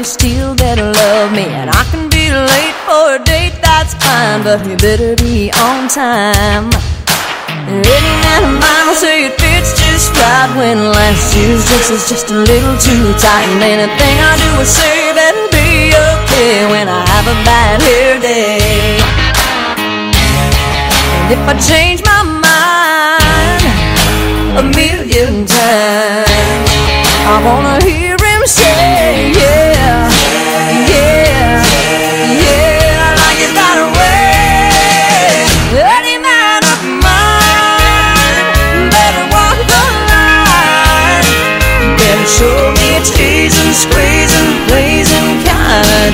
you still better love me. And I can be late for a date, that's fine, but you better be on time. And any man of mine will say it fits just right when last year's dress is just a little too tight. And anything I do or say better be okay when I have a bad hair day. And if I change my mind a million times, I wanna hear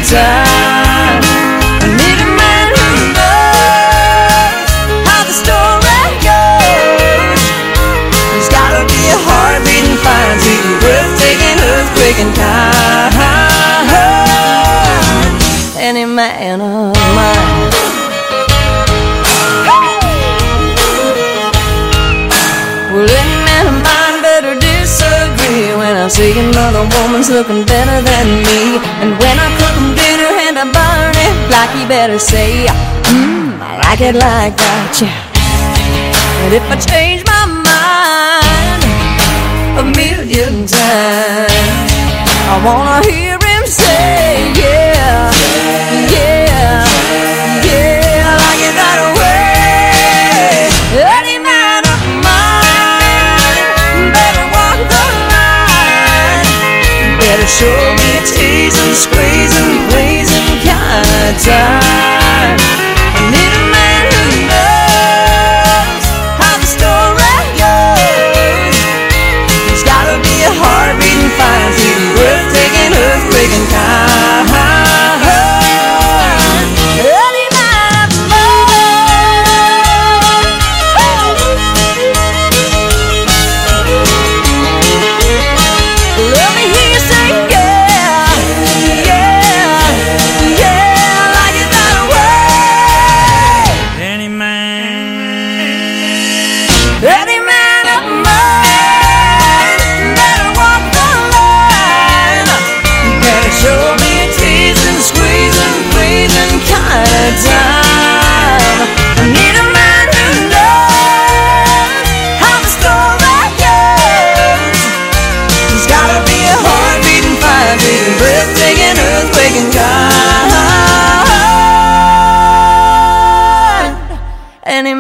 time. I need a man who knows how the story goes. There's gotta be a fine, breathtaking, earthquaking kind. Any man of mine. Well, any man of mine better disagree when I another woman's looking better than me. And when I cook better say, Mmm, I like it like that, yeah. And if I change my mind a million times, I wanna hear him say, yeah, yeah, yeah, like it that way. Any man of mine better walk the line. Better show me teasing, squeezing, blazing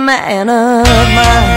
man of mine.